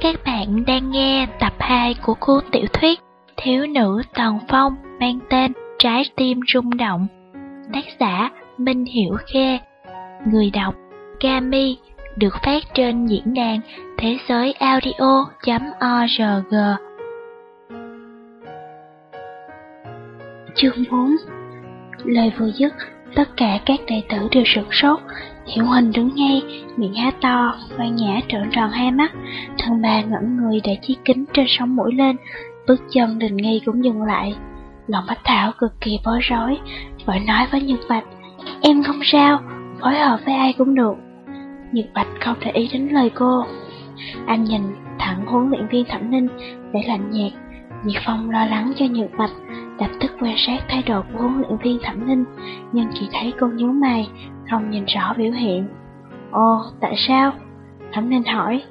Các bạn đang nghe tập 2 của cuốn tiểu thuyết Thiếu nữ Tần Phong mang tên Trái tim rung động. Tác giả Minh Hiểu Khe, Người đọc Kami được phát trên diễn đàn thế giới audio.org. Chương 4 Lời vừa dứt, tất cả các đệ tử đều sửng sốt. Hiểu Hình đứng ngay, miệng há to, quan Nhã trợn tròn hai mắt, thân bà ngẩng người để chiếc kính trên sóng mũi lên, bước chân đình nghi cũng dừng lại. Lòng Bách Thảo cực kỳ bối rối, vội nói với Nhật Bạch, em không sao, phối hợp với ai cũng được. Nhật Bạch không để ý đến lời cô. Anh nhìn thẳng huấn luyện viên Thẩm Ninh, để lạnh nhạt. Nhiệt Phong lo lắng cho Nhật Bạch, lập tức quan sát thái độ của huấn luyện viên Thẩm Ninh, nhưng chỉ thấy cô nhíu mày, không nhìn rõ biểu hiện. Ồ, tại sao? Thẩm Ninh hỏi.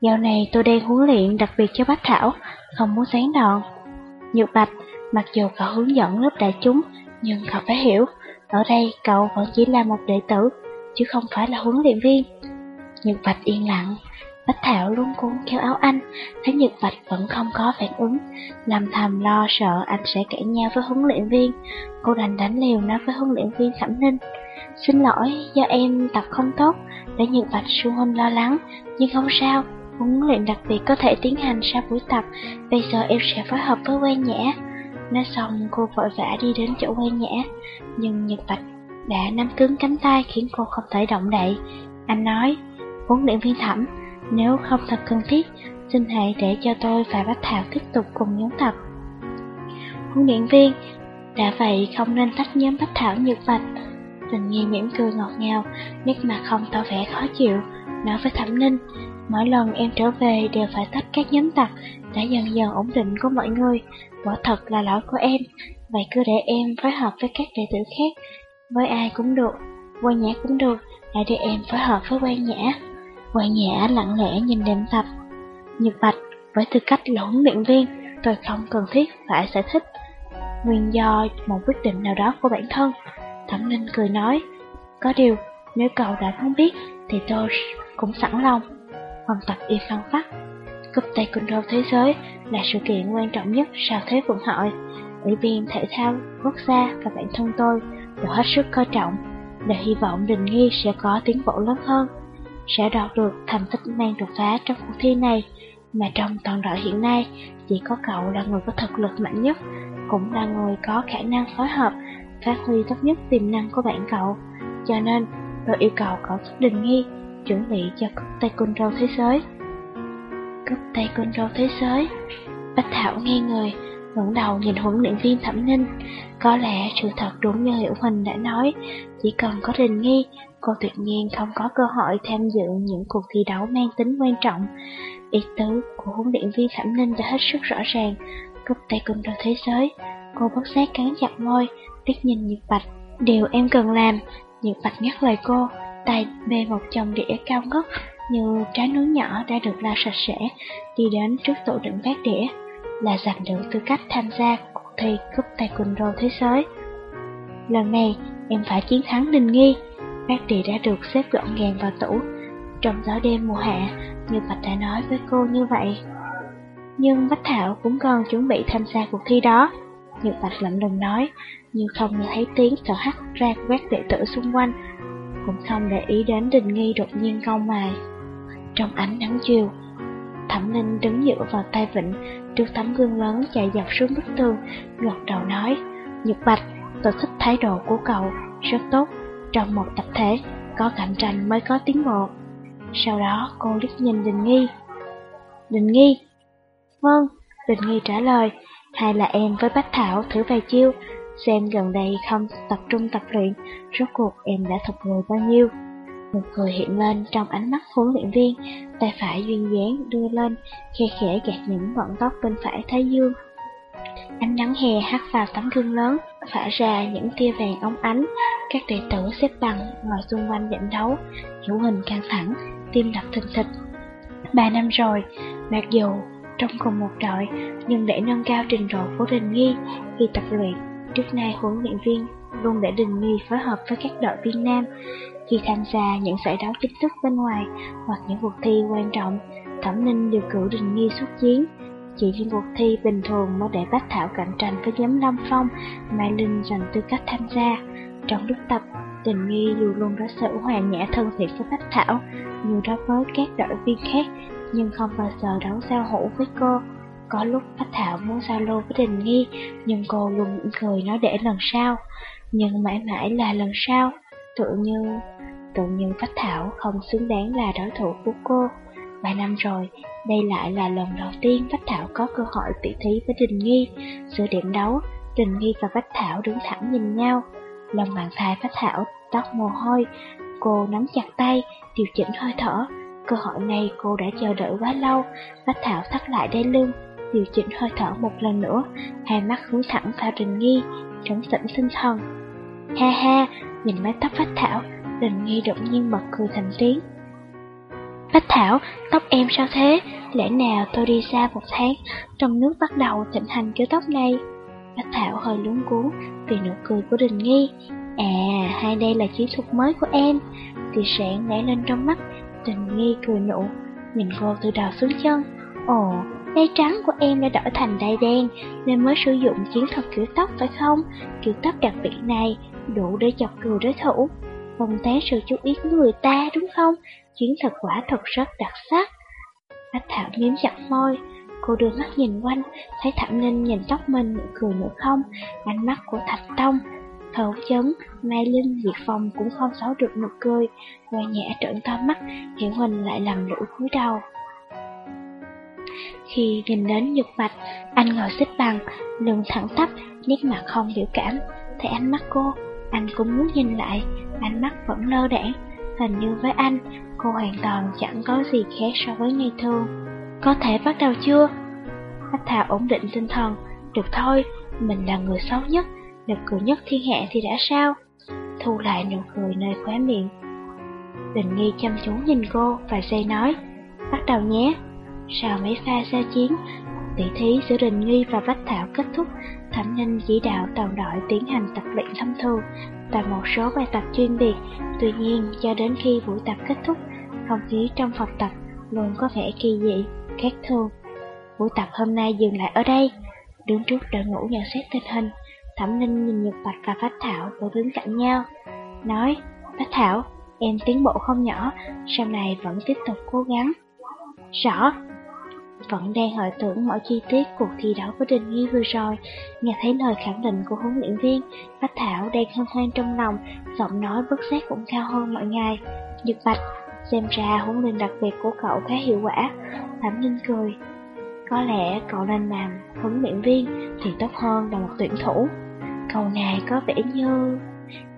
Dạo này tôi đang huấn luyện đặc biệt cho Bách Thảo, không muốn sáng đòn. Nhược Bạch, mặc dù cậu hướng dẫn lớp đại chúng, nhưng cậu phải hiểu, ở đây cậu vẫn chỉ là một đệ tử, chứ không phải là huấn luyện viên. Nhược Bạch yên lặng, Bách Thảo luôn cuốn kéo áo anh, thấy Nhật Bạch vẫn không có phản ứng, làm thầm lo sợ anh sẽ cãi nhau với huấn luyện viên. Cô đành đánh liều nói với huấn luyện viên Thẩm Ninh. Xin lỗi, do em tập không tốt, để Nhật Bạch su hôm lo lắng, nhưng không sao, huấn luyện đặc biệt có thể tiến hành sau buổi tập, bây giờ em sẽ phối hợp với quen Nhã. Nói xong cô vội vã đi đến chỗ quen Nhã, nhưng Nhật Bạch đã nắm cứng cánh tay khiến cô không thể động đậy. Anh nói, huấn luyện viên Thẩm, nếu không thật cần thiết, xin hãy để cho tôi và Bách Thảo tiếp tục cùng nhóm tập. Huấn luyện viên, đã vậy không nên tách nhóm Bách Thảo nhược vạch. Tình nghi mỉm cười ngọt ngào, nét mặt không tỏ vẻ khó chịu, nói với Thẩm Ninh, mỗi lần em trở về đều phải tách các nhóm tập, đã dần dần ổn định của mọi người, quả thật là lỗi của em, vậy cứ để em phối hợp với các đệ tử khác, với ai cũng được, quan nhã cũng được, hãy để em phối hợp với quan nhã. Quan Nhã lặng lẽ nhìn đêm tập. Nhật Bạch, với tư cách là huấn luyện viên, tôi không cần thiết phải giải thích. Nguyên do một quyết định nào đó của bản thân. Thẩm linh cười nói, có điều, nếu cậu đã không biết, thì tôi cũng sẵn lòng. hoàng tập y phân phát. Cúp Taekwondo Thế giới là sự kiện quan trọng nhất sau Thế vận hội. Ủy viên thể thao, quốc gia và bản thân tôi đều hết sức coi trọng, để hy vọng Đình Nghi sẽ có tiến bộ lớn hơn sẽ đạt được thành tích mang đột phá trong cuộc thi này, mà trong toàn đội hiện nay, chỉ có cậu là người có thực lực mạnh nhất, cũng là người có khả năng phối hợp, phát huy tốt nhất tiềm năng của bạn cậu. Cho nên, tôi yêu cầu cậu xuất Đình Nghi chuẩn bị cho cúp Taekwondo thế giới. Cúp Taekwondo thế giới Bách Thảo nghe người, ngẩng đầu nhìn huấn luyện viên Thẩm Ninh. Có lẽ sự thật đúng như Hiểu Huỳnh đã nói, chỉ cần có Đình Nghi cô tuyệt nhiên không có cơ hội tham dự những cuộc thi đấu mang tính quan trọng. Ý tứ của huấn luyện viên Thẩm Ninh đã hết sức rõ ràng. Cúp taekwondo thế giới, cô bất giác cắn chặt môi, liếc nhìn Nhật Bạch. Điều em cần làm, Nhật Bạch ngắt lời cô, tay bê một chồng đĩa cao ngất như trái núi nhỏ đã được lau sạch sẽ, đi đến trước tủ đựng bát đĩa, là giành được tư cách tham gia cuộc thi cúp taekwondo thế giới. Lần này, em phải chiến thắng Đình Nghi. Bát đĩa đã được xếp gọn gàng vào tủ. Trong gió đêm mùa hạ, như Bạch đã nói với cô như vậy. Nhưng Bách Thảo cũng còn chuẩn bị tham gia cuộc thi đó. Như Bạch lạnh lùng nói, nhưng không nghe thấy tiếng thở hắt ra của các đệ tử xung quanh, cũng không để ý đến Đình Nghi đột nhiên cau mày. Trong ánh nắng chiều, Thẩm Linh đứng dựa vào tay vịnh trước tấm gương lớn chạy dọc xuống bức tường, gật đầu nói, Nhật Bạch, tôi thích thái độ của cậu, rất tốt, trong một tập thể, có cạnh tranh mới có tiến bộ. Sau đó cô liếc nhìn Đình Nghi. Đình Nghi? Vâng, Đình Nghi trả lời, hay là em với Bách Thảo thử vài chiêu, xem gần đây không tập trung tập luyện, rốt cuộc em đã thục người bao nhiêu. Một cười hiện lên trong ánh mắt huấn luyện viên, tay phải duyên dáng đưa lên, khe khẽ gạt những vận tóc bên phải Thái Dương. Ánh nắng hè hắt vào tấm gương lớn, phả ra những tia vàng óng ánh. Các đệ tử xếp bằng ngồi xung quanh trận đấu, hiểu hình căng thẳng, tim đập thình thịch. Ba năm rồi, mặc dù trong cùng một đội, nhưng để nâng cao trình độ của Đình Nghi khi tập luyện, trước nay huấn luyện viên luôn để Đình Nghi phối hợp với các đội viên nam. Khi tham gia những giải đấu chính thức bên ngoài hoặc những cuộc thi quan trọng, Thẩm Ninh đều cử Đình Nghi xuất chiến. Chỉ riêng cuộc thi bình thường mới để Bách Thảo cạnh tranh với nhóm Lâm Phong, Mai Linh giành tư cách tham gia. Trong lúc tập, Đình Nghi dù luôn đối xử hoàn nhã thân thiện với Bách Thảo, như đối với các đội viên khác, nhưng không bao giờ đấu giao hữu với cô. Có lúc Bách Thảo muốn giao lưu với Đình Nghi, nhưng cô luôn mỉm cười nói để lần sau. Nhưng mãi mãi là lần sau, tự như... Tự như Bách Thảo không xứng đáng là đối thủ của cô. Ba năm rồi, đây lại là lần đầu tiên Bách Thảo có cơ hội tỷ thí với Đình Nghi. Giữa điểm đấu, Đình Nghi và Bách Thảo đứng thẳng nhìn nhau. Lòng bàn tay Bách Thảo tóc mồ hôi, cô nắm chặt tay, điều chỉnh hơi thở. Cơ hội này cô đã chờ đợi quá lâu. Bách Thảo thắt lại đai lưng, điều chỉnh hơi thở một lần nữa, hai mắt hướng thẳng vào Đình Nghi, trấn tĩnh sinh thần. Ha ha, nhìn mái tóc Bách Thảo, Đình Nghi đột nhiên bật cười thành tiếng. Bách Thảo, tóc em sao thế? Lẽ nào tôi đi xa một tháng, trong nước bắt đầu thịnh hành kiểu tóc này? Bách Thảo hơi lúng cuốn vì nụ cười của Đình Nghi. À, hai đây là chiến thuật mới của em? Thì sáng nảy lên trong mắt, Đình Nghi cười nụ, nhìn cô từ đầu xuống chân. Ồ, đai trắng của em đã đổi thành đai đen, nên mới sử dụng chiến thuật kiểu tóc phải không? Kiểu tóc đặc biệt này đủ để chọc cười đối thủ, không té sự chú ý của người ta đúng không? Chiến thật quả thật rất đặc sắc. Bách Thảo miếm chặt môi, cô đưa mắt nhìn quanh, thấy Thẩm Ninh nhìn tóc mình cười nữa không, ánh mắt của Thạch Tông. Thấu chấn, Mai Linh, Diệt Phong cũng không xấu được nụ cười, và nhẹ trợn to mắt, Hiểu Huỳnh lại làm lũ cúi đầu. Khi nhìn đến nhục mạch, anh ngồi xích bằng, lưng thẳng tắp, nét mặt không biểu cảm. Thấy ánh mắt cô, anh cũng muốn nhìn lại, ánh mắt vẫn lơ đãng. Hình như với anh, cô hoàn toàn chẳng có gì khác so với ngày thường. Có thể bắt đầu chưa? Bách Thà ổn định tinh thần. Được thôi, mình là người xấu nhất, được cười nhất thiên hạ thì đã sao? Thu lại nụ cười nơi khóe miệng. Đình nghi chăm chú nhìn cô và dây nói, bắt đầu nhé. Sau mấy pha xa chiến, tỷ thí giữa Đình Nghi và Bách Thảo kết thúc, Thẩm Ninh chỉ đạo toàn đội tiến hành tập luyện thông thường và một số bài tập chuyên biệt. Tuy nhiên, cho đến khi buổi tập kết thúc, không khí trong phòng tập luôn có vẻ kỳ dị, khác thường. Buổi tập hôm nay dừng lại ở đây. Đứng trước đội ngũ nhận xét tình hình, Thẩm Ninh nhìn Nhật Bạch và Bách Thảo vẫn đứng cạnh nhau. Nói, Bách Thảo, em tiến bộ không nhỏ, sau này vẫn tiếp tục cố gắng. Rõ, vẫn đang hồi tưởng mọi chi tiết cuộc thi đấu với Đình Nghi vừa rồi, nghe thấy lời khẳng định của huấn luyện viên, Bách Thảo đang hân hoan trong lòng, giọng nói bất giác cũng cao hơn mọi ngày. Nhật Bạch, xem ra huấn luyện đặc biệt của cậu khá hiệu quả. Thẩm Ninh cười, có lẽ cậu nên làm huấn luyện viên thì tốt hơn là một tuyển thủ. Câu này có vẻ như...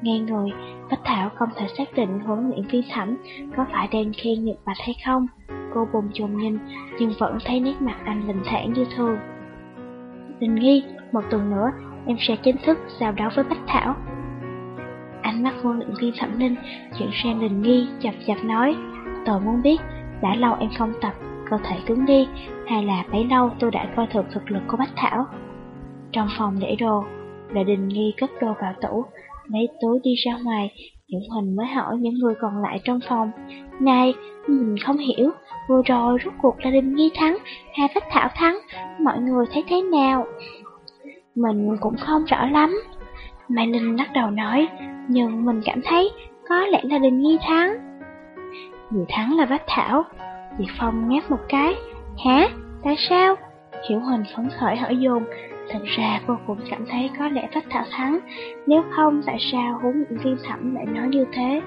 Nghe người, Bách Thảo không thể xác định huấn luyện viên Thẩm có phải đang khen Nhật Bạch hay không. Cô bồn chồn nhìn, nhưng vẫn thấy nét mặt anh bình thản như thường. Đình nghi, một tuần nữa, em sẽ chính thức giao đấu với Bách Thảo. Ánh mắt huấn luyện viên thẩm ninh chuyển sang đình nghi, chập chập nói, tôi muốn biết, đã lâu em không tập, cơ thể cứng đi, hay là bấy lâu tôi đã coi thường thực lực của Bách Thảo. Trong phòng để đồ, là đình nghi cất đồ vào tủ, lấy túi đi ra ngoài, Diễm Huỳnh mới hỏi những người còn lại trong phòng. Này, mình không hiểu, vừa rồi rốt cuộc là Đình Nghi thắng, hay Phách Thảo thắng, mọi người thấy thế nào? Mình cũng không rõ lắm. Mai Linh lắc đầu nói, nhưng mình cảm thấy có lẽ là Đình Nghi thắng. Người thắng là Bách Thảo. Diệp Phong ngáp một cái. Hả? Tại sao? Hiểu Huỳnh phấn khởi hỏi dồn, Thật ra cô cũng cảm thấy có lẽ Bách Thảo thắng, nếu không tại sao huấn luyện viên thẩm lại nói như thế.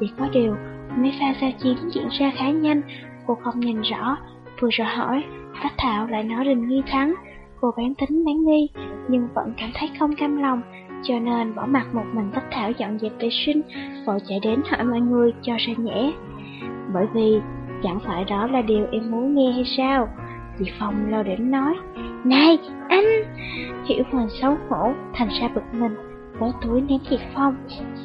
Chỉ có điều, mấy pha giao chiến diễn ra khá nhanh, cô không nhìn rõ. Vừa rồi hỏi, Bách Thảo lại nói Đình Nghi thắng. Cô bán tính bán nghi, nhưng vẫn cảm thấy không cam lòng, cho nên bỏ mặt một mình Bách Thảo dọn dẹp vệ sinh, vội chạy đến hỏi mọi người cho ra nhẽ. Bởi vì, chẳng phải đó là điều em muốn nghe hay sao? Dì Phong lo đến nói, Này, anh! Hiểu Hoàng xấu hổ, thành ra bực mình, với túi ném Diệp Phong.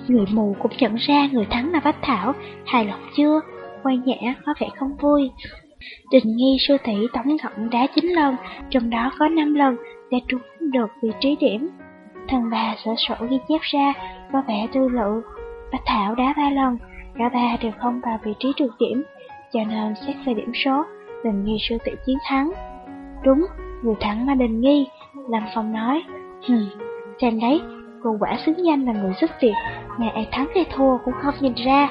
Người mù cũng nhận ra người thắng là Bách Thảo, hài lòng chưa? Quay nhã có vẻ không vui. Đình nghi sư tỷ tổng cộng đá 9 lần, trong đó có 5 lần đã trúng được vị trí điểm. Thần bà sở sổ ghi chép ra, có vẻ tư lự. Bách Thảo đá 3 lần, cả ba đều không vào vị trí được điểm, cho nên xét về điểm số, Đình Nghi sư tỷ chiến thắng. Đúng, người thắng là Đình Nghi, Lâm Phong nói. Hừm, xem đấy, cô quả xứng danh là người giúp việc, ngày ai thắng hay thua cũng không nhìn ra.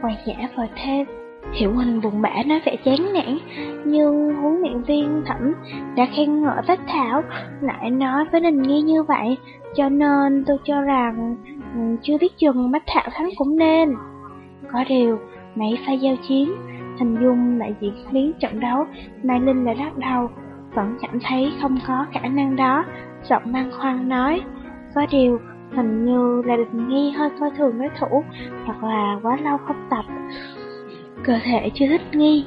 Hoàng nhã vời thêm. Hiểu Huỳnh buồn bã nói vẻ chán nản, nhưng huấn luyện viên thẩm đã khen ngợi Bách Thảo, lại nói với Đình Nghi như vậy, cho nên tôi cho rằng ừ, chưa biết chừng Bách Thảo thắng cũng nên. Có điều, mấy pha giao chiến, hình dung lại diễn biến trận đấu, Mai Linh lại lắc đầu, vẫn cảm thấy không có khả năng đó, giọng mang khoan nói. Có điều, hình như là Đình Nghi hơi coi thường đối thủ, hoặc là quá lâu không tập cơ thể chưa thích nghi.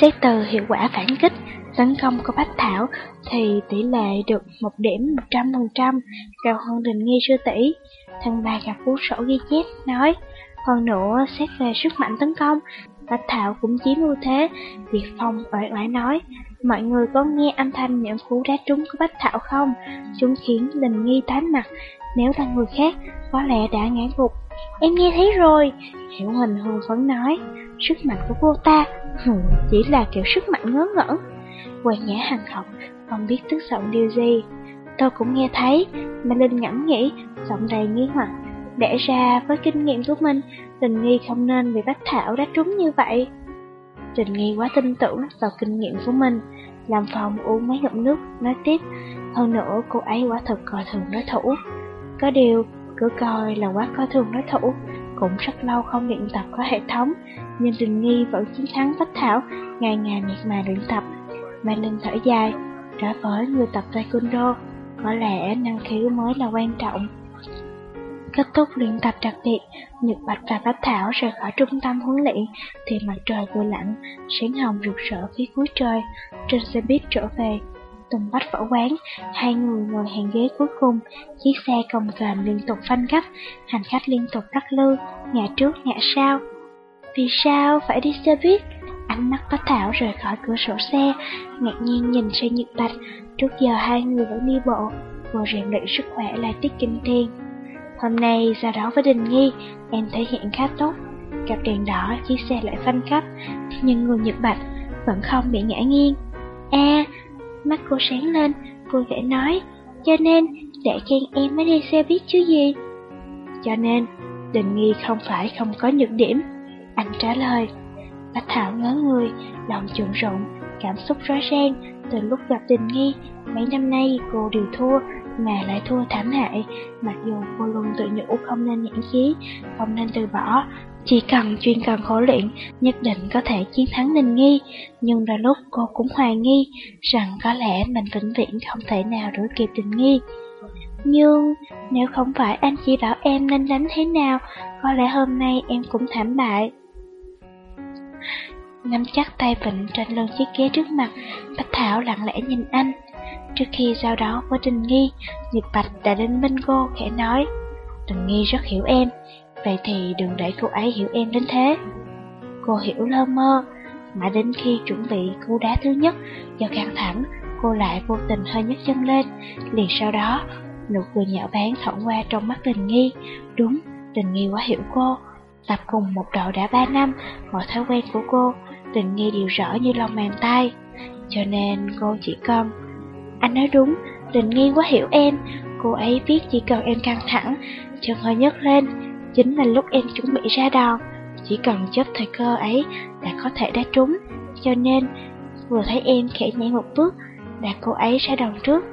Xét từ hiệu quả phản kích, tấn công của Bách Thảo thì tỷ lệ được một điểm 100%, cao hơn đình nghi sư tỷ. Thằng bà gặp cuốn sổ ghi chép, nói, hơn nữa xét về sức mạnh tấn công, Bách Thảo cũng chiếm ưu thế. Việt Phong oải oải nói, mọi người có nghe âm thanh những cú đá trúng của Bách Thảo không? Chúng khiến đình nghi tái mặt, nếu là người khác, có lẽ đã ngã gục. Em nghe thấy rồi, Hiểu Huỳnh hương phấn nói, sức mạnh của cô ta chỉ là kiểu sức mạnh ngớ ngẩn. Hoàng Nhã hằng học, không biết tức giận điều gì. Tôi cũng nghe thấy, mà Linh ngẫm nghĩ, giọng đầy nghi hoặc. Để ra với kinh nghiệm của mình, tình nghi không nên bị Bách Thảo đã trúng như vậy. Tình nghi quá tin tưởng vào kinh nghiệm của mình, làm phòng uống mấy ngụm nước, nói tiếp. Hơn nữa cô ấy quá thật coi thường đối thủ. Có điều, cứ coi là quá coi thường đối thủ, cũng rất lâu không luyện tập có hệ thống, nhưng Tình Nghi vẫn chiến thắng Bách Thảo, ngày ngày miệt mài luyện tập. Mai Linh thở dài, đối với người tập taekwondo, có lẽ năng khiếu mới là quan trọng. Kết thúc luyện tập đặc biệt, Nhật Bạch và Bách Thảo rời khỏi trung tâm huấn luyện, thì mặt trời vừa lặn, sáng hồng rực rỡ phía cuối trời. Trên xe buýt trở về, Tùng Bách võ quán, hai người ngồi hàng ghế cuối cùng, chiếc xe cồng kềnh liên tục phanh gấp, hành khách liên tục lắc lư, ngã trước ngã sau. Vì sao phải đi xe buýt? Ánh mắt Bách Thảo rời khỏi cửa sổ xe, ngạc nhiên nhìn sang Nhật Bạch, trước giờ hai người vẫn đi bộ, vừa rèn luyện sức khỏe lại tiết kinh thiên. Hôm nay ra đó với Đình Nghi, em thể hiện khá tốt. Cặp đèn đỏ, chiếc xe lại phanh gấp, nhưng người Nhật Bạch vẫn không bị ngã nghiêng. A, Mắt cô sáng lên, vui vẻ nói, cho nên để khen em mới đi xe buýt chứ gì. Cho nên, Đình Nghi không phải không có nhược điểm. Anh trả lời, Bạch Thảo ngớ người, lòng trộn rộn, cảm xúc rối ren. Từ lúc gặp Đình Nghi, mấy năm nay cô đều thua, mà lại thua thảm hại. Mặc dù cô luôn tự nhủ không nên nhãn chí, không nên từ bỏ, chỉ cần chuyên cần khổ luyện, nhất định có thể chiến thắng Ninh Nghi, nhưng đôi lúc cô cũng hoài nghi rằng có lẽ mình vĩnh viễn không thể nào đuổi kịp tình Nghi. Nhưng nếu không phải anh chỉ bảo em nên đánh thế nào, có lẽ hôm nay em cũng thảm bại. Nắm chắc tay vịnh trên lưng chiếc ghế trước mặt, Bách Thảo lặng lẽ nhìn anh. Trước khi giao đó với Trình Nghi, Nhật Bạch đã đến bên cô khẽ nói, Trình Nghi rất hiểu em, Vậy thì đừng để cô ấy hiểu em đến thế. Cô hiểu lơ mơ Mà đến khi chuẩn bị cú đá thứ nhất Do căng thẳng Cô lại vô tình hơi nhấc chân lên. Liền sau đó Nụ cười nhạo báng thoảng qua trong mắt Trình nghi. Đúng, Trình nghi quá hiểu cô. Tập cùng một đội đã 3 năm Mọi thói quen của cô Trình nghi đều rõ như lòng bàn tay. Cho nên cô chỉ cần anh nói đúng, tình nghi quá hiểu em Cô ấy biết chỉ cần em căng thẳng Chân hơi nhấc lên Chính là lúc em chuẩn bị ra đòn Chỉ cần chấp thời cơ ấy đã có thể đá trúng Cho nên vừa thấy em khẽ nhảy một bước Đã cô ấy ra đòn trước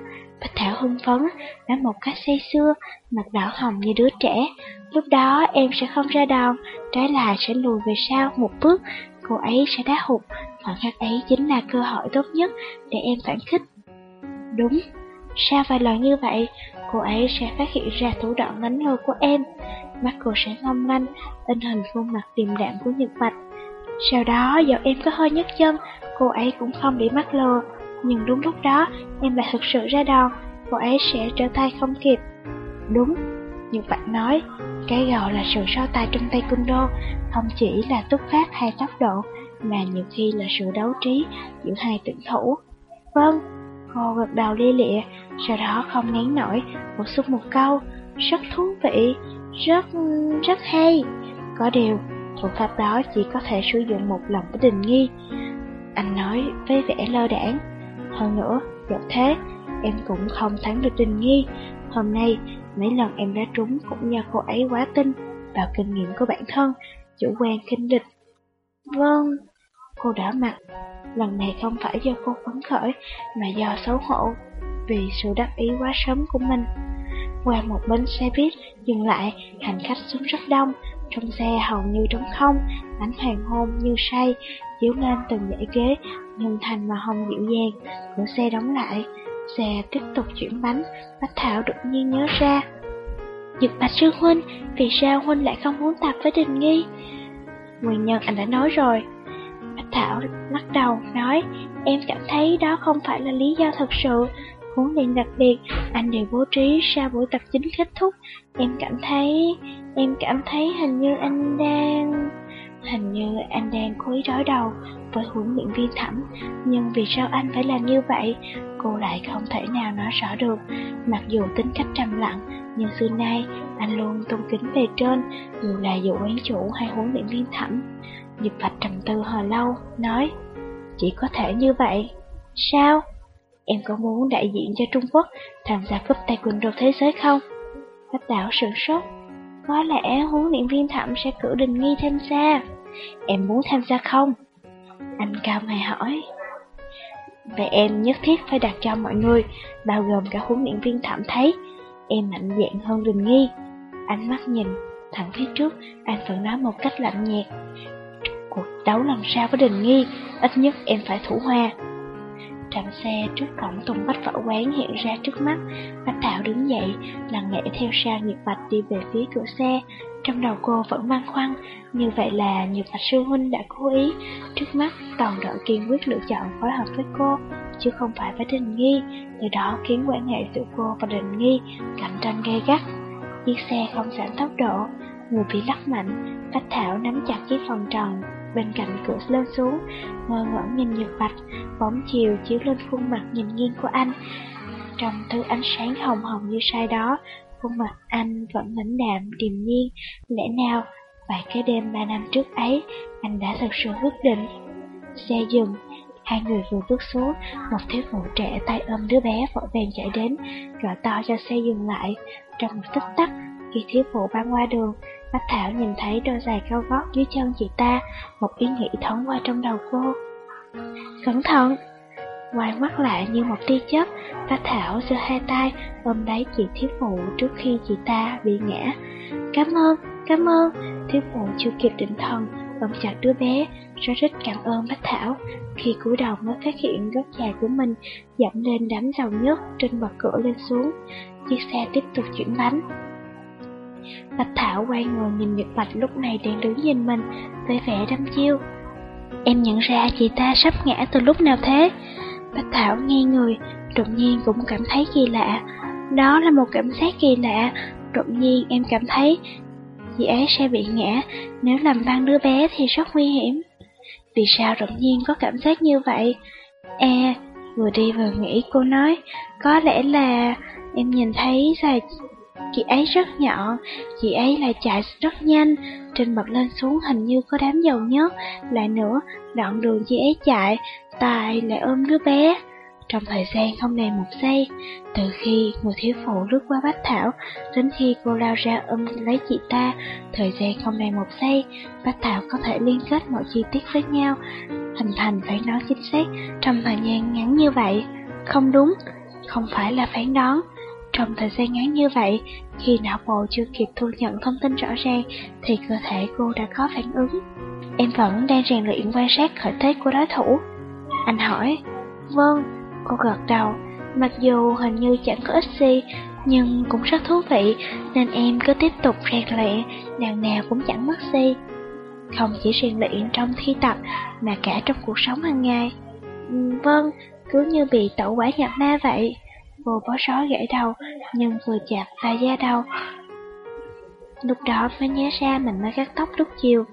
Bạch Thảo hưng phấn, nói một cách say xưa, mặt đỏ hồng như đứa trẻ. Lúc đó em sẽ không ra đòn, trái lại sẽ lùi về sau một bước, cô ấy sẽ đá hụt. Khoảnh khắc ấy chính là cơ hội tốt nhất để em phản kích. Đúng, sau vài lần như vậy, cô ấy sẽ phát hiện ra thủ đoạn đánh lôi của em. Mắt cô sẽ long lanh, in hình khuôn mặt điềm đạm của Nhật Bạch. Sau đó, dẫu em có hơi nhấc chân, cô ấy cũng không bị mắc lừa. Nhưng đúng lúc đó, em lại thực sự ra đòn, cô ấy sẽ trở tay không kịp. Đúng, Nhật Bạch nói, cái gọi là sự so tài trong tay Kundo không chỉ là túc phát hay tốc độ, mà nhiều khi là sự đấu trí giữa hai tuyển thủ. Vâng, cô gật đầu lia lịa, sau đó không nén nổi, bổ sung một câu, rất thú vị, rất, rất hay. Có điều, thủ pháp đó chỉ có thể sử dụng một lần với đình nghi. Anh nói với vẻ lơ đảng. Hơn nữa, dẫu thế, em cũng không thắng được đình nghi. Hôm nay, mấy lần em đã trúng cũng do cô ấy quá tin vào kinh nghiệm của bản thân, chủ quan kinh địch. Vâng, cô đỏ mặt. Lần này không phải do cô phấn khởi, mà do xấu hổ, vì sự đắc ý quá sớm của mình. Qua một bến xe buýt, dừng lại, hành khách xuống rất đông, trong xe hầu như trống không, ánh hoàng hôn như say, chiếu lên từng dãy ghế, nhưng thành mà hồng dịu dàng, cửa xe đóng lại. Xe tiếp tục chuyển bánh, Bách Thảo đột nhiên nhớ ra. Dực Bạch Sư Huynh, vì sao Huynh lại không muốn tập với Đình Nghi? Nguyên nhân anh đã nói rồi. Bách Thảo lắc đầu, nói, em cảm thấy đó không phải là lý do thật sự. Huấn luyện đặc biệt, anh đều bố trí sau buổi tập chính kết thúc. Em cảm thấy, em cảm thấy hình như anh đang... Hình như anh đang cúi ý đối đầu với huấn luyện viên thẩm, nhưng vì sao anh phải làm như vậy, cô lại không thể nào nói rõ được. Mặc dù tính cách trầm lặng, nhưng xưa nay anh luôn tôn kính về trên, dù là dù quán chủ hay huấn luyện viên thẩm. Diệp Bạch trầm tư hồi lâu, nói, chỉ có thể như vậy. Sao? Em có muốn đại diện cho Trung Quốc tham gia cúp taekwondo thế giới không? Bách đảo sửng sốt. Có lẽ huấn luyện viên thẩm sẽ cử đình nghi tham gia. Em muốn tham gia không? Anh cao mày hỏi. Vậy em nhất thiết phải đặt cho mọi người, bao gồm cả huấn luyện viên thẩm thấy. Em mạnh dạn hơn đình nghi. Ánh mắt nhìn, thẳng phía trước, anh vẫn nói một cách lạnh nhạt. Cuộc đấu lần sau với đình nghi, ít nhất em phải thủ hoa. Trạm xe trước cổng Tùng Bách Võ Quán hiện ra trước mắt, Bách Thảo đứng dậy, lặng lẽ theo sau Nhật Bạch đi về phía cửa xe. Trong đầu cô vẫn băn khoăn, như vậy là Nhật Bạch Sư Huynh đã cố ý, trước mắt toàn đội kiên quyết lựa chọn phối hợp với cô, chứ không phải với Đình Nghi, từ đó khiến quan hệ giữa cô và Đình Nghi cạnh tranh gay gắt. Chiếc xe không giảm tốc độ, người bị lắc mạnh, Bách Thảo nắm chặt chiếc vòng tròn bên cạnh cửa lên xuống, ngơ ngẩn nhìn Nhật Bạch, bóng chiều chiếu lên khuôn mặt nhìn nghiêng của anh. Trong thứ ánh sáng hồng hồng như sai đó, khuôn mặt anh vẫn lãnh đạm, điềm nhiên. Lẽ nào, vài cái đêm ba năm trước ấy, anh đã thật sự quyết định. Xe dừng, hai người vừa bước xuống, một thiếu phụ trẻ tay ôm đứa bé vội vàng chạy đến, gọi to cho xe dừng lại. Trong một tích tắc, khi thiếu phụ băng qua đường, Bách Thảo nhìn thấy đôi giày cao gót dưới chân chị ta, một ý nghĩ thoáng qua trong đầu cô. Cẩn thận! Quay mắt lại như một tia chớp, Bách Thảo giơ hai tay ôm lấy chị thiếu phụ trước khi chị ta bị ngã. Cảm ơn, cảm ơn! Thiếu phụ chưa kịp định thần, ôm chặt đứa bé, rất rất cảm ơn Bách Thảo. Khi cúi đầu mới phát hiện gót giày của mình dẫm lên đám dầu nhớt trên bậc cửa lên xuống. Chiếc xe tiếp tục chuyển bánh. Bạch Thảo quay người nhìn Nhật Bạch lúc này đang đứng nhìn mình, với vẻ đăm chiêu. Em nhận ra chị ta sắp ngã từ lúc nào thế? Bạch Thảo nghe người, đột nhiên cũng cảm thấy kỳ lạ. Đó là một cảm giác kỳ lạ, đột nhiên em cảm thấy chị ấy sẽ bị ngã, nếu làm văng đứa bé thì rất nguy hiểm. Vì sao đột nhiên có cảm giác như vậy? E vừa đi vừa nghĩ cô nói, có lẽ là em nhìn thấy giày Chị ấy rất nhỏ, chị ấy lại chạy rất nhanh, trên mặt lên xuống hình như có đám dầu nhớt, lại nữa, đoạn đường chị ấy chạy, Tài lại ôm đứa bé. Trong thời gian không đầy một giây, từ khi người thiếu phụ lướt qua bách thảo, đến khi cô lao ra ôm lấy chị ta, thời gian không đầy một giây, bách thảo có thể liên kết mọi chi tiết với nhau, hình thành phải nói chính xác trong thời gian ngắn như vậy. Không đúng, không phải là phán đoán, trong thời gian ngắn như vậy, khi não bộ chưa kịp thu nhận thông tin rõ ràng, thì cơ thể cô đã có phản ứng. Em vẫn đang rèn luyện quan sát khởi thế của đối thủ. Anh hỏi, vâng, cô gật đầu, mặc dù hình như chẳng có ích gì, nhưng cũng rất thú vị, nên em cứ tiếp tục rèn luyện, nào nào cũng chẳng mất gì. Không chỉ rèn luyện trong thi tập, mà cả trong cuộc sống hàng ngày. Ừ, vâng, cứ như bị tẩu quả nhập ma vậy vô bó só gãy đầu, nhưng vừa chạm vào da đầu. Lúc đó mới nhớ ra mình mới cắt tóc lúc chiều.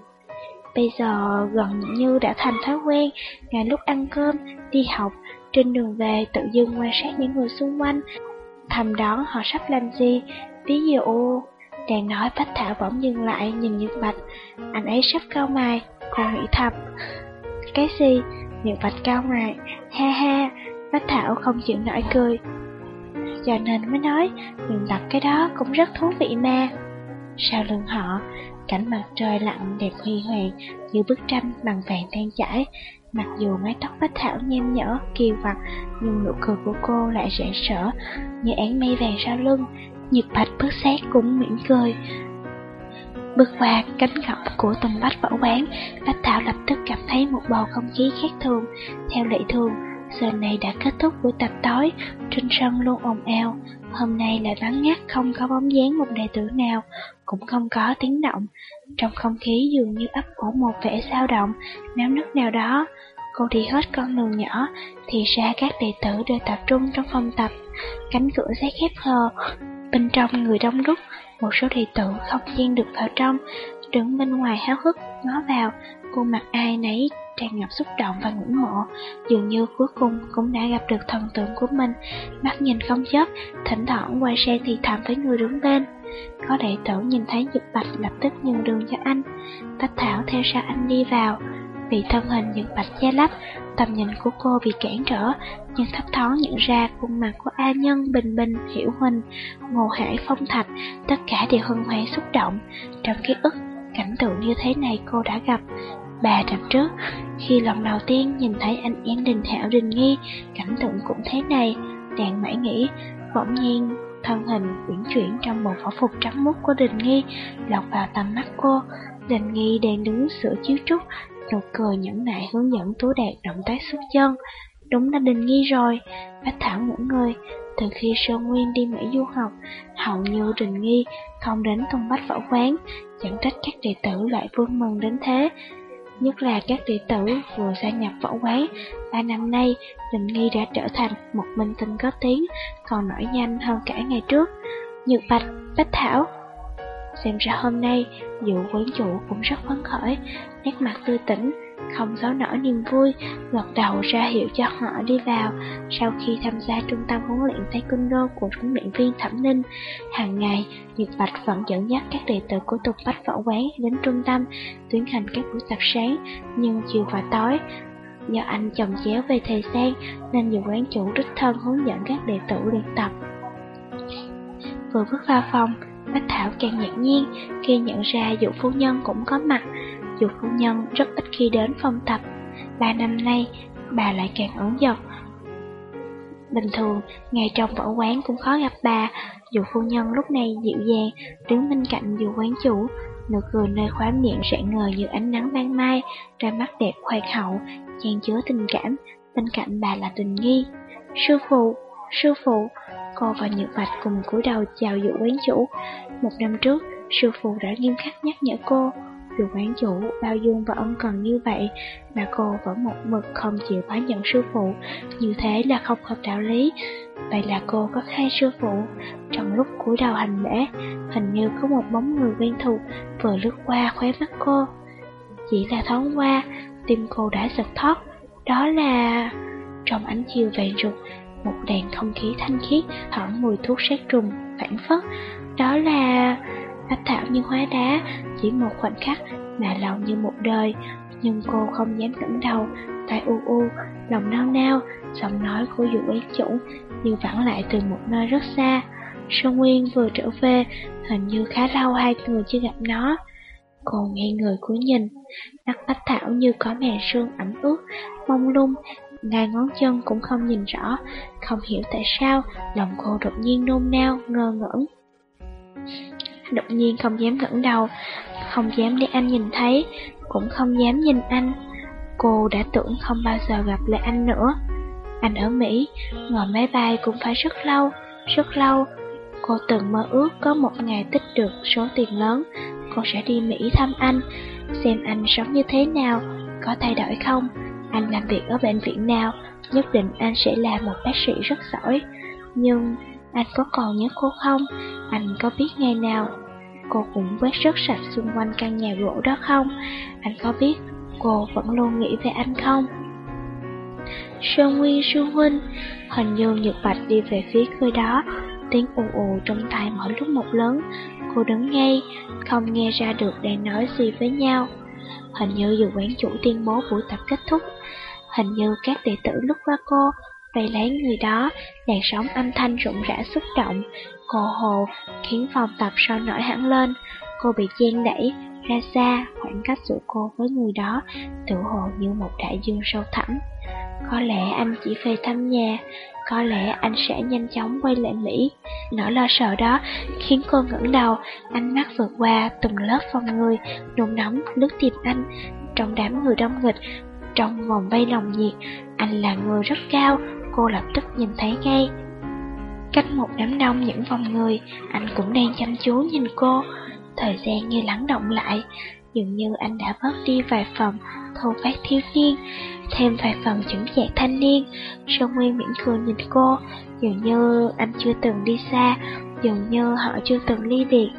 Bây giờ gần như đã thành thói quen, ngày lúc ăn cơm, đi học, trên đường về tự dưng quan sát những người xung quanh, thầm đoán họ sắp làm gì. Ví dụ, Đang nói Bách Thảo bỗng dừng lại nhìn Nhật Bạch Anh ấy sắp cao mày Cô nghĩ thầm Cái gì? Nhật Bạch cao mày Ha ha Bách Thảo không chịu nổi cười cho nên mới nói Luyện tập cái đó cũng rất thú vị mà. Sau lưng họ Cảnh mặt trời lặng đẹp huy hoàng Như bức tranh bằng vàng tan chảy. Mặc dù mái tóc Bách Thảo nhem nhở, kiều vặt Nhưng nụ cười của cô lại rẽ sở Như án mây vàng sau lưng. Nhiệt Bạch bước sát cũng mỉm cười. Bước qua cánh cổng của Tùng Bách võ quán Bách Thảo lập tức cảm thấy một bầu không khí khác thường. Theo lệ thường Giờ này đã kết thúc buổi tập tối Trên sân luôn ồn ào. Hôm nay lại vắng ngắt, không có bóng dáng một đệ tử nào, Cũng không có tiếng động. Trong không khí dường như ấp ủ một vẻ sao động, Náo nức nào đó. Cô đi hết con đường nhỏ, Thì ra các đệ tử đều tập trung trong phòng tập. Cánh cửa sẽ khép hờ, Bên trong người đông đúc, Một số đệ tử không gian được vào trong. Đứng bên ngoài háo hức, ngó vào cô mặt ai nấy tràn ngập xúc động và ngưỡng mộ. Dường như cuối cùng cũng đã gặp được thần tượng của mình. Mắt nhìn không chớp Thỉnh thoảng quay sang thì thầm với người đứng bên. Có đệ tử nhìn thấy Nhật Bạch lập tức nhường đường cho anh. Bách Thảo theo sau anh đi vào. Vì thân hình Nhật Bạch che lấp Tầm nhìn của cô bị cản trở Nhưng thấp thoáng nhận ra khuôn mặt của A Nhân, Bình Bình, Hiểu Huỳnh Ngô Hải, Phong Thạch Tất cả đều hân hoan xúc động. Trong ký ức Cảnh tượng như thế này cô đã gặp. 3 năm trước, khi lần đầu tiên nhìn thấy anh em Đình Thảo Đình Nghi, cảnh tượng cũng thế này, đang mãi nghĩ, bỗng nhiên thân hình uyển chuyển trong bộ võ phục trắng mút của Đình Nghi lọt vào tầm mắt cô. Đình Nghi đang đứng sửa chiếu trúc, nụ cười nhẫn nại hướng dẫn Tú Đạt động tác xuất chân. Đúng là Đình Nghi rồi, Bách Thảo ngủ người. Từ khi Sơn Nguyên đi Mỹ du học, hầu như Đình Nghi không đến Tông Bách Võ Quán, chẳng trách các đệ tử lại vui mừng đến thế. Nhất là các đệ tử vừa gia nhập võ quán, ba năm nay Đình Nghi đã trở thành một minh tinh có tiếng, còn nổi nhanh hơn cả ngày trước. Nhược Bạch, Bách Thảo Xem ra hôm nay, dụ quán chủ cũng rất phấn khởi, nét mặt tươi tỉnh, không giấu nổi niềm vui, gật đầu ra hiệu cho họ đi vào. Sau khi tham gia trung tâm huấn luyện taekwondo của huấn luyện viên Thẩm Ninh, hàng ngày, Nhật Bạch vẫn dẫn dắt các đệ tử của tục bách võ quán đến trung tâm, tiến hành các buổi tập sáng, nhưng chiều và tối, do anh chồng chéo về thời gian nên nhiều quán chủ đích thân hướng dẫn các đệ tử luyện tập. Vừa bước vào phòng, Bách Thảo càng ngạc nhiên khi nhận ra dụ phu nhân cũng có mặt. Dụ phu nhân rất ít khi đến phòng tập. Ba năm nay, bà lại càng ẩn dật. Bình thường, ngay trong võ quán cũng khó gặp bà. Dụ phu nhân lúc này dịu dàng, đứng bên cạnh dụ quán chủ. Nụ cười nơi khóa miệng rạng ngời như ánh nắng ban mai, đôi mắt đẹp khoan hậu, chan chứa tình cảm. Bên cạnh bà là tình nghi. Sư phụ, sư phụ, Cô và Nhật Bạch cùng cúi đầu chào dụ quán chủ. Một năm trước, sư phụ đã nghiêm khắc nhắc nhở cô, dù quán chủ bao dung và ân cần như vậy, mà cô vẫn một mực không chịu hóa nhận sư phụ, như thế là không hợp đạo lý. Vậy là cô có hai sư phụ. Trong lúc cúi đầu hành lễ, hình như có một bóng người quen thuộc vừa lướt qua khóe mắt cô. Chỉ là thoáng qua, tim cô đã giật thót. Đó là... Trong ánh chiều vàng rực, một đàn không khí thanh khiết thở mùi thuốc sát trùng phản phất đó là bách thảo như hóa đá chỉ một khoảnh khắc mà lâu như một đời nhưng cô không dám ngẩng đầu tay u u lòng nao nao giọng nói của dù ấy chủ như vẳng lại từ một nơi rất xa Sơn Nguyên vừa trở về, hình như khá lâu hai người chưa gặp nó. Cô nghe người cúi nhìn, mắt bách thảo như có mè sương ẩm ướt, mông lung, ngay ngón chân cũng không nhìn rõ, không hiểu tại sao lòng cô đột nhiên nôn nao, ngơ ngẩn. Đột nhiên không dám ngẩng đầu, không dám để anh nhìn thấy, cũng không dám nhìn anh. Cô đã tưởng không bao giờ gặp lại anh nữa. Anh ở Mỹ, ngồi máy bay cũng phải rất lâu, rất lâu. Cô từng mơ ước có một ngày tích được số tiền lớn, cô sẽ đi Mỹ thăm anh, xem anh sống như thế nào, có thay đổi không. Anh làm việc ở bệnh viện nào, nhất định anh sẽ là một bác sĩ rất giỏi. Nhưng anh có còn nhớ cô không? Anh có biết ngày nào cô cũng quét rất sạch xung quanh căn nhà gỗ đó không? Anh có biết cô vẫn luôn nghĩ về anh không? Sơn Nguyên Sư Huynh, hình như Nhật Bạch đi về phía khơi đó, tiếng ù ù trong tai mỗi lúc một lớn. cô đứng ngay, không nghe ra được đang nói gì với nhau. Hình như dù quán chủ tuyên bố buổi tập kết thúc, hình như các đệ tử lúc qua cô, vây lấy người đó, làn sóng âm thanh rụng rã xúc động, hồ hồ khiến phòng tập sôi nổi hẳn lên. Cô bị chen đẩy ra xa, khoảng cách giữa cô với người đó tự hồ như một đại dương sâu thẳm. Có lẽ anh chỉ về thăm nhà, có lẽ anh sẽ nhanh chóng quay lại Mỹ. Nỗi lo sợ đó khiến cô ngẩng đầu, ánh mắt vượt qua từng lớp phòng người, nôn nóng lướt tìm anh. Trong đám người đông nghịch, trong vòng vây lòng nhiệt, anh là người rất cao, cô lập tức nhìn thấy ngay. Cách một đám đông những vòng người, anh cũng đang chăm chú nhìn cô. Thời gian như lắng động lại, dường như anh đã bớt đi vài phần thô phát thiếu niên, thêm vài phần chững chạc thanh niên. Sơn Nguyên mỉm cười nhìn cô, dường như anh chưa từng đi xa, dường như họ chưa từng ly biệt.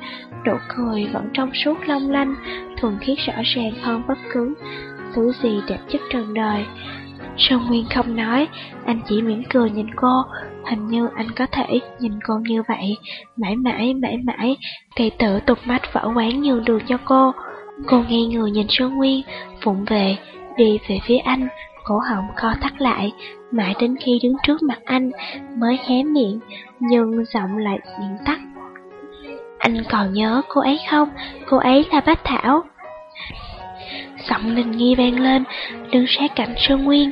Nụ cười vẫn trong suốt long lanh, thuần khiết rõ ràng hơn bất cứ thứ gì đẹp chất trần đời. Sơn Nguyên không nói, anh chỉ mỉm cười nhìn cô, hình như anh có thể nhìn cô như vậy, mãi mãi mãi mãi, kỳ tử tục mắt vỡ quán nhường đường cho cô. Cô nghe người nhìn Sơn Nguyên, vụng về, đi về phía anh, cổ họng co thắt lại, mãi đến khi đứng trước mặt anh mới hé miệng, nhưng giọng lại miệng tắt. Anh còn nhớ cô ấy không? Cô ấy là Bách Thảo. Giọng Linh Nghi vang lên, đứng sát cạnh Sơn Nguyên,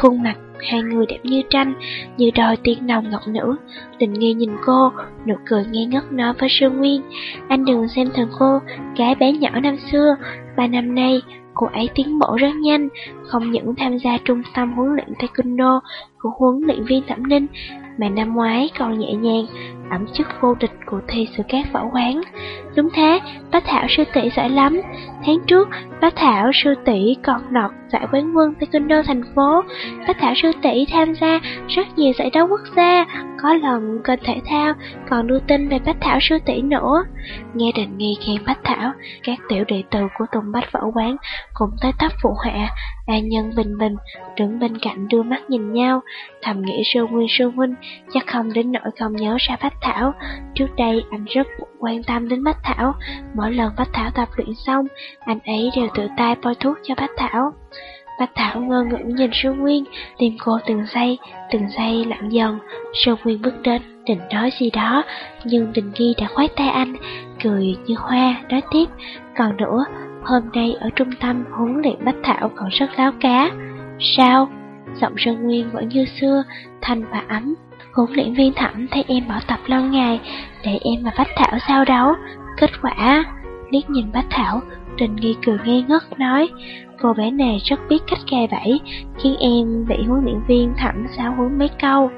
khuôn mặt hai người đẹp như tranh, như đôi tiên đồng ngọc nữ. Linh Nghi nhìn cô, nụ cười ngây ngất nói với Sơn Nguyên, anh đừng xem thường cô, cái bé nhỏ năm xưa, ba năm nay cô ấy tiến bộ rất nhanh, không những tham gia trung tâm huấn luyện taekwondo của huấn luyện viên Thẩm Ninh, mà năm ngoái còn nhẹ nhàng ẩm chức vô địch của thi sự các võ quán. Đúng thế, bác Thảo sư tỷ giỏi lắm. Tháng trước, bác Thảo sư tỷ còn lọt giải quán quân taekwondo thành phố. Bác Thảo sư tỷ tham gia rất nhiều giải đấu quốc gia, có lần kênh thể thao còn đưa tin về bác Thảo sư tỷ nữa. Nghe định nghi khen bác Thảo, các tiểu đệ tử của Tùng Bách Võ Quán cũng tới tấp phụ họa. a Nhân Bình Bình đứng bên cạnh đưa mắt nhìn nhau, thầm nghĩ sư huynh sư huynh chắc không đến nỗi không nhớ ra Bách Thảo. Trước đây anh rất quan tâm đến Bách Thảo, mỗi lần Bách Thảo tập luyện xong, anh ấy đều tự tay bôi thuốc cho Bách Thảo. Bách Thảo ngơ ngẩn nhìn Sư Nguyên, tìm cô từng giây, từng giây lặng dần. Sư Nguyên bước đến, định nói gì đó, nhưng Đình Ghi đã khoái tay anh, cười như hoa, nói tiếp. Còn nữa, hôm nay ở trung tâm huấn luyện Bách Thảo còn rất láo cá. Sao? Giọng Sơn Nguyên vẫn như xưa, thanh và ấm. Huấn luyện viên thẩm thấy em bỏ tập lâu ngày, để em và Bách Thảo sao đấu. Kết quả, liếc nhìn Bách Thảo, Trình Nghi cười ngây ngất nói, cô bé này rất biết cách gài bẫy, khiến em bị huấn luyện viên thẩm giáo huấn mấy câu.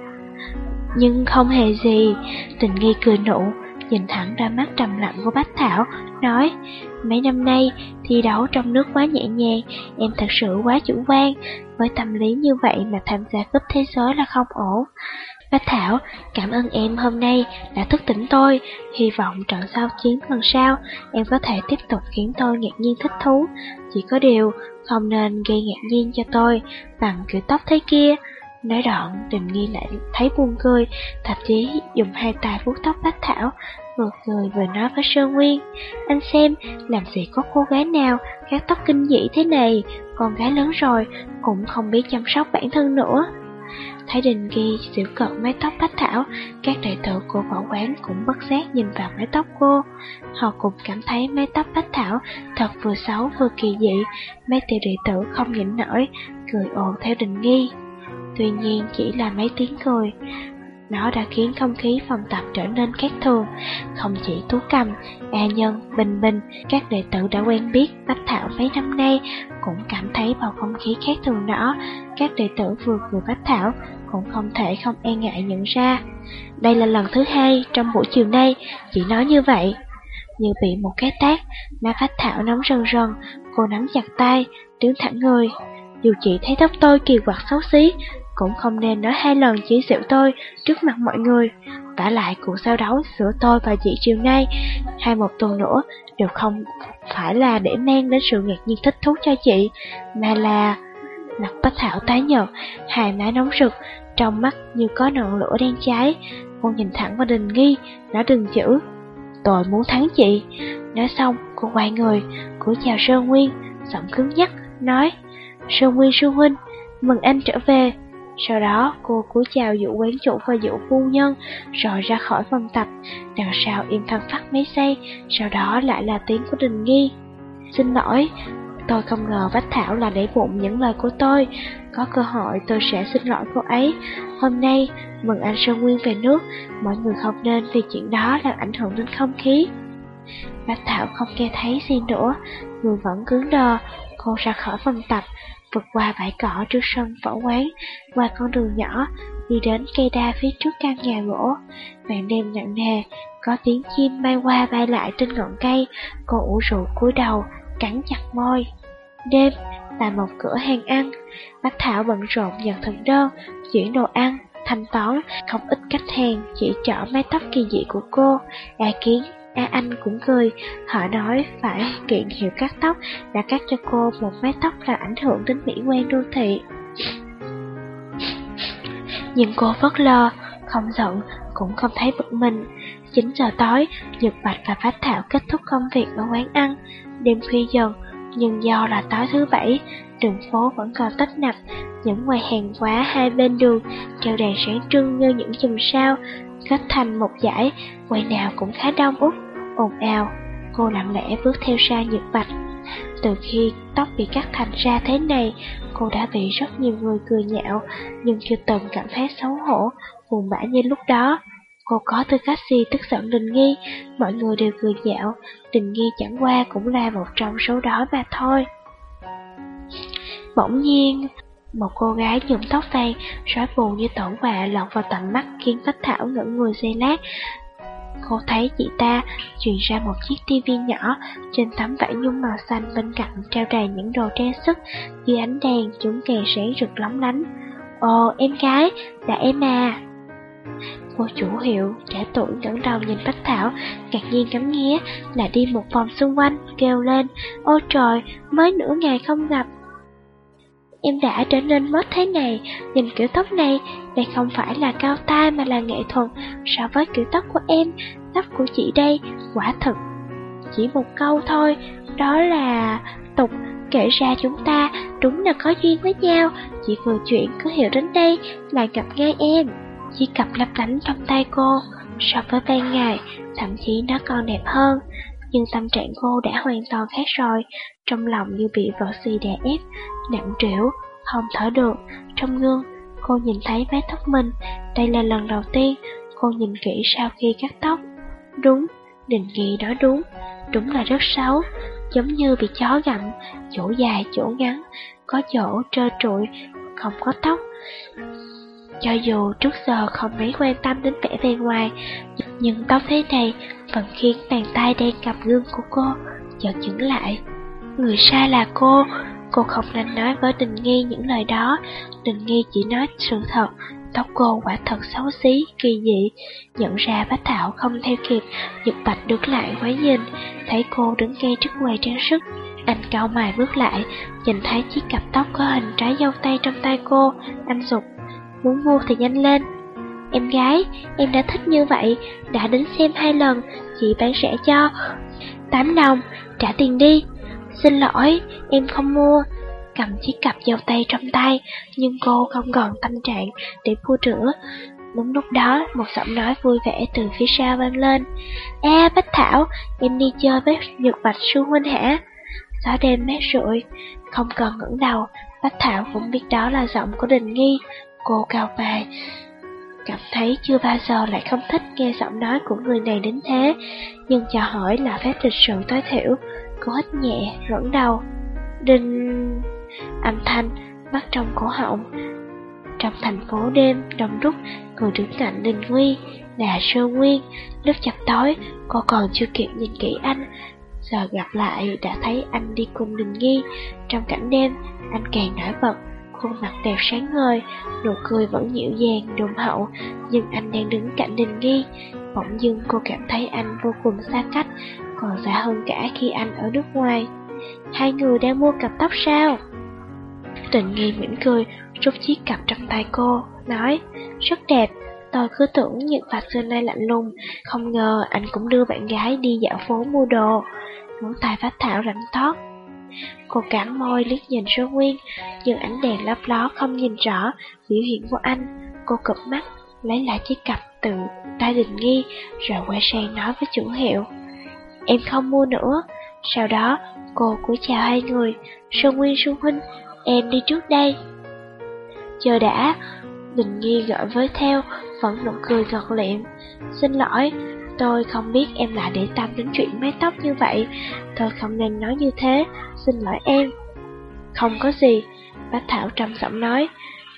Nhưng không hề gì, Trình Nghi cười nụ, nhìn thẳng ra mắt trầm lặng của Bách Thảo, nói, mấy năm nay thi đấu trong nước quá nhẹ nhàng, em thật sự quá chủ quan, với tâm lý như vậy mà tham gia cúp thế giới là không ổn. Bách Thảo, cảm ơn em hôm nay đã thức tỉnh tôi, hy vọng trận sau chiến lần sau em có thể tiếp tục khiến tôi ngạc nhiên thích thú. Chỉ có điều, không nên gây ngạc nhiên cho tôi bằng kiểu tóc thế kia. Nói đoạn, tình nghi lại thấy buồn cười, thậm chí dùng hai tay vuốt tóc Bách Thảo, vừa cười vừa nói với Sơn Nguyên. Anh xem, làm gì có cô gái nào cắt tóc kinh dị thế này, con gái lớn rồi, cũng không biết chăm sóc bản thân nữa. Thấy Đình Ghi xỉu cận mái tóc Bách Thảo, các đại tử của võ quán cũng bất giác nhìn vào mái tóc cô. Họ cũng cảm thấy mái tóc Bách Thảo thật vừa xấu vừa kỳ dị, mấy tiểu đệ tử không nhịn nổi, cười ồn theo Đình Nghi. Tuy nhiên chỉ là mấy tiếng cười, nó đã khiến không khí phòng tập trở nên khác thường. Không chỉ Tú Cầm, A Nhân, Bình Bình, các đệ tử đã quen biết Bách Thảo mấy năm nay cũng cảm thấy bầu không khí khác thường đó. Các đệ tử vừa cười Bách Thảo cũng không thể không e ngại nhận ra. Đây là lần thứ hai trong buổi chiều nay, chị nói như vậy. Như bị một cái tát má Bách Thảo nóng rần rần, cô nắm chặt tay, đứng thẳng người. Dù chị thấy tóc tôi kỳ quặc xấu xí, cũng không nên nói hai lần chỉ xỉu tôi trước mặt mọi người. vả lại cuộc giao đấu giữa tôi và chị chiều nay, hai một tuần nữa đều không phải là để mang đến sự ngạc nhiên thích thú cho chị, mà là... Mặt Bách Thảo tái nhợt, hai má nóng rực, trong mắt như có ngọn lửa đang cháy. Cô nhìn thẳng vào đình nghi, nói đừng chữ. Tôi muốn thắng chị. Nói xong, cô quay người, cúi chào Sơn Nguyên, giọng cứng nhắc, nói Sơn Nguyên sư huynh, mừng anh trở về. Sau đó cô cúi chào dụ quán chủ và dụ phu nhân, rồi ra khỏi phòng tập, đằng sau im Thăng phát mấy giây, sau đó lại là tiếng của Đình Nghi. Xin lỗi, tôi không ngờ Vách Thảo là để bụng những lời của tôi, có cơ hội tôi sẽ xin lỗi cô ấy. Hôm nay, mừng anh Sơn Nguyên về nước, mọi người không nên vì chuyện đó làm ảnh hưởng đến không khí. Bác Thảo không nghe thấy gì nữa, người vẫn cứng đờ, cô ra khỏi phòng tập, vượt qua bãi cỏ trước sân võ quán, qua con đường nhỏ, đi đến cây đa phía trước căn nhà gỗ. Màn đêm nặng nề, có tiếng chim bay qua bay lại trên ngọn cây, cô ủ rũ cúi đầu, cắn chặt môi. Đêm, tại một cửa hàng ăn, Bác Thảo bận rộn nhận thực đơn, chuyển đồ ăn, thanh toán, không ít khách hàng chỉ trỏ mái tóc kỳ dị của cô. A Kiến, A Anh cũng cười, họ nói phải kiện hiệu cắt tóc đã cắt cho cô một mái tóc là ảnh hưởng đến mỹ quan đô thị. Nhưng cô phớt lo, không giận, cũng không thấy bực mình. 9 giờ tối, Nhật Bạch và Phát Thảo kết thúc công việc ở quán ăn. Đêm khuya dần, nhưng do là tối thứ bảy, đường phố vẫn còn tấp nập, những ngoài hàng quá hai bên đường treo đèn sáng trưng như những chùm sao, kết thành một dải, quầy nào cũng khá đông út, ồn ào. Cô lặng lẽ bước theo xa Nhật Bạch. Từ khi tóc bị cắt thành ra thế này, cô đã bị rất nhiều người cười nhạo, nhưng chưa từng cảm thấy xấu hổ, buồn bã như lúc đó. Cô có tư cách gì tức giận Đình Nghi, mọi người đều cười nhạo, Đình Nghi chẳng qua cũng là một trong số đó mà thôi. Bỗng nhiên, một cô gái nhuộm tóc vàng, rối bù như tổn vạ lọt vào tầm mắt khiến Bách Thảo ngẩn người dây lát. Cô thấy chị ta truyền ra một chiếc tivi nhỏ, trên tấm vải nhung màu xanh bên cạnh treo đầy những đồ trang sức, dưới ánh đèn chúng càng sáng rực lóng lánh. Ồ, em gái, là em à. Cô chủ hiệu, trẻ tuổi ngẩng đầu nhìn Bách Thảo, ngạc nhiên ngắm nghía, lại đi một vòng xung quanh, kêu lên, ôi trời, mới nửa ngày không gặp. Em đã trở nên mất thế này, nhìn kiểu tóc này, đây không phải là cao tai mà là nghệ thuật, so với kiểu tóc của em, tóc của chị đây, quả thực Chỉ một câu thôi, đó là tục kể ra chúng ta đúng là có duyên với nhau, chị vừa chuyện cứ hiểu đến đây là gặp ngay em. Chiếc cặp lấp lánh trong tay cô, so với ban ngày, thậm chí nó còn đẹp hơn. Nhưng tâm trạng cô đã hoàn toàn khác rồi, trong lòng như bị vợ xì đè ép, nặng trĩu, không thở được. Trong gương, cô nhìn thấy mái tóc mình, đây là lần đầu tiên cô nhìn kỹ sau khi cắt tóc. Đúng, định kỳ đó đúng, đúng là rất xấu, giống như bị chó gặm, chỗ dài chỗ ngắn, có chỗ trơ trụi, không có tóc. Cho dù trước giờ không mấy quan tâm đến vẻ bề ngoài, nhưng tóc thế này vẫn khiến bàn tay đang cầm gương của cô chợt dừng lại. Người sai là cô, cô không nên nói với Đình Nghi những lời đó. Đình Nghi chỉ nói sự thật, tóc cô quả thật xấu xí, kỳ dị. Nhận ra Bách Thảo không theo kịp, Nhật Bạch đứng lại quấy nhìn, thấy cô đứng ngay trước quầy trang sức. Anh cao mày bước lại, nhìn thấy chiếc cặp tóc có hình trái dâu tây trong tay cô, anh sụp muốn mua thì nhanh lên. Em gái, em đã thích như vậy, đã đến xem hai lần, chị bán rẻ cho. 8 đồng, trả tiền đi. Xin lỗi, em không mua. Cầm chiếc cặp dầu tay trong tay, nhưng cô không còn tâm trạng để mua rửa. Đúng lúc đó, một giọng nói vui vẻ từ phía sau vang lên. A Bách Thảo, em đi chơi với Nhật Bạch Xu Huynh hả? Gió đêm mát rượi, không cần ngẩng đầu, Bách Thảo cũng biết đó là giọng của Đình Nghi. Cô cao vai, cảm thấy chưa bao giờ lại không thích nghe giọng nói của người này đến thế, nhưng cho hỏi là phép lịch sự tối thiểu, cô hít nhẹ, ngẩng đầu. Đinh... Âm thanh, bắt trong cổ họng. Trong thành phố đêm, đông đúc, người đứng cạnh đinh Nguy là Sơ Nguyên. Lúc chập tối, cô còn chưa kịp nhìn kỹ anh. Giờ gặp lại, đã thấy anh đi cùng Đình Nghi. Trong cảnh đêm, anh càng nổi bật khuôn mặt đẹp sáng ngời, nụ cười vẫn dịu dàng, đùm hậu, nhưng anh đang đứng cạnh Đình Nghi. Bỗng dưng cô cảm thấy anh vô cùng xa cách, còn xa hơn cả khi anh ở nước ngoài. Hai người đang mua cặp tóc sao? Đình Nghi mỉm cười, rút chiếc cặp trong tay cô, nói, rất đẹp, Tôi cứ tưởng những Bạch xưa nay lạnh lùng, không ngờ anh cũng đưa bạn gái đi dạo phố mua đồ. Ngón tay phát thảo rảnh thoát, Cô cắn môi liếc nhìn Sơn Nguyên, nhưng ánh đèn lấp ló không nhìn rõ biểu hiện của anh. Cô cụp mắt, lấy lại chiếc cặp từ tay đình nghi, rồi quay sang nói với chủ hiệu. Em không mua nữa. Sau đó, cô cúi chào hai người. Sơn Nguyên Xuân Huynh, em đi trước đây. Chờ đã, Đình Nghi gọi với theo, vẫn nụ cười gật liệm. Xin lỗi, tôi không biết em lại để tâm đến chuyện mái tóc như vậy. Tôi không nên nói như thế, xin lỗi em. Không có gì, bác Thảo trầm giọng nói.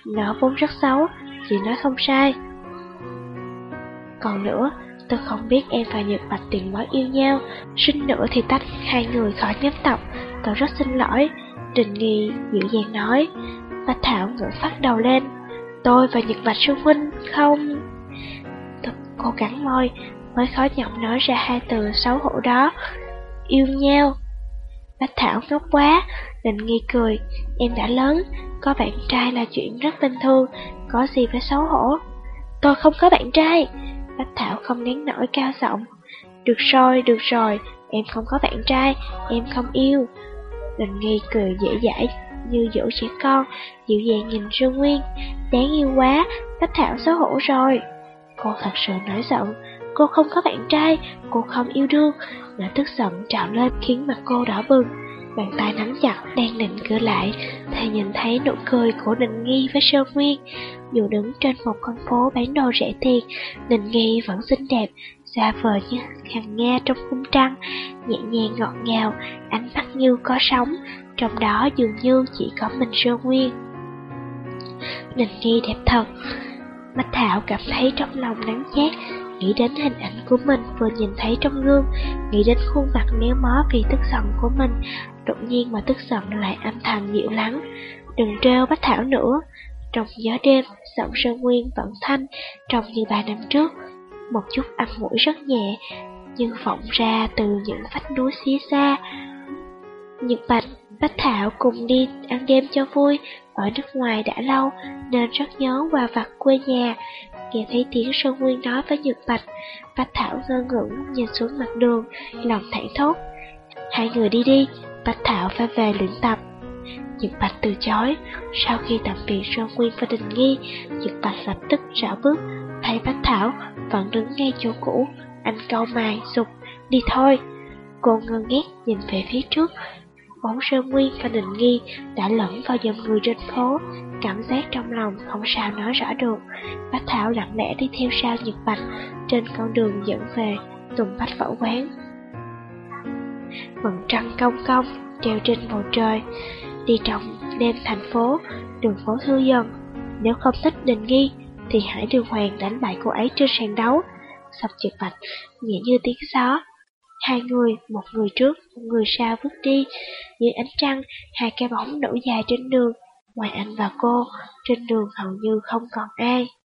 Nó vốn rất xấu, chị nói không sai. Còn nữa, tôi không biết em và Nhật Bạch tiền bối yêu nhau, sinh nữa thì tách hai người khỏi nhóm tộc, tôi rất xin lỗi. Đình Nghi dịu dàng nói, Bạch Thảo ngẩng phát đầu lên, tôi và Nhật Bạch sư huynh không... Tôi cố gắng môi, mới khó nhọc nói ra hai từ xấu hổ đó, yêu nhau. Bách Thảo ngốc quá, Đình Nghi cười, em đã lớn, có bạn trai là chuyện rất bình thường, có gì phải xấu hổ. Tôi không có bạn trai. Bách Thảo không nén nổi cao giọng. Được rồi, được rồi, em không có bạn trai, em không yêu. Đình Nghi cười dễ dãi như dỗ trẻ con, dịu dàng nhìn Sương Nguyên. Đáng yêu quá, Bách Thảo xấu hổ rồi. Cô thật sự nổi giận, cô không có bạn trai, cô không yêu đương. Nỗi tức giận trào lên khiến mặt cô đỏ bừng. Bàn tay nắm chặt đang định cửa lại Thì nhìn thấy nụ cười của Định Nghi với Sơn Nguyên Dù đứng trên một con phố bán đồ rẻ tiền Định Nghi vẫn xinh đẹp Xa vời như hàng Nga trong khung trăng Nhẹ nhàng ngọt ngào Ánh mắt như có sóng Trong đó dường như chỉ có mình Sơn Nguyên Định Nghi đẹp thật Bách Thảo cảm thấy trong lòng nắng chát nghĩ đến hình ảnh của mình vừa nhìn thấy trong gương, nghĩ đến khuôn mặt méo mó vì tức giận của mình, đột nhiên mà tức giận lại âm thầm dịu lắng. Đừng treo Bách Thảo nữa. Trong gió đêm, giọng Sơn Nguyên vẫn thanh, trông như ba năm trước. Một chút âm mũi rất nhẹ, nhưng vọng ra từ những vách núi xía xa. Nhật Bạch, Bách Thảo cùng đi ăn đêm cho vui, ở nước ngoài đã lâu nên rất nhớ và vặt quê nhà. Nghe thấy tiếng Sơn Nguyên nói với Nhật Bạch, Bạch Thảo ngơ ngẩn nhìn xuống mặt đường, lòng thẳng thốt. Hai người đi đi, Bạch Thảo phải về luyện tập. Nhật Bạch từ chối, sau khi tạm biệt Sơn Nguyên và Đình Nghi, Nhật Bạch lập tức rảo bước, thấy Bách Thảo vẫn đứng ngay chỗ cũ, anh câu mày, sụp, đi thôi. Cô ngơ ngác nhìn về phía trước, bóng Sơn Nguyên và Đình Nghi đã lẫn vào dòng người trên phố, cảm giác trong lòng không sao nói rõ được. Bách Thảo lặng lẽ đi theo sau Nhật Bạch trên con đường dẫn về Tùng Bách Võ Quán. Vầng trăng cong cong treo trên bầu trời, đi trong đêm thành phố, đường phố thư dần. Nếu không thích Đình Nghi, thì hãy đường hoàng đánh bại cô ấy trên sàn đấu. Sập Nhật Bạch, nhẹ như tiếng gió, Hai người, một người trước, một người sau bước đi. Dưới ánh trăng, hai cái bóng đổ dài trên đường. Ngoài anh và cô, trên đường hầu như không còn ai.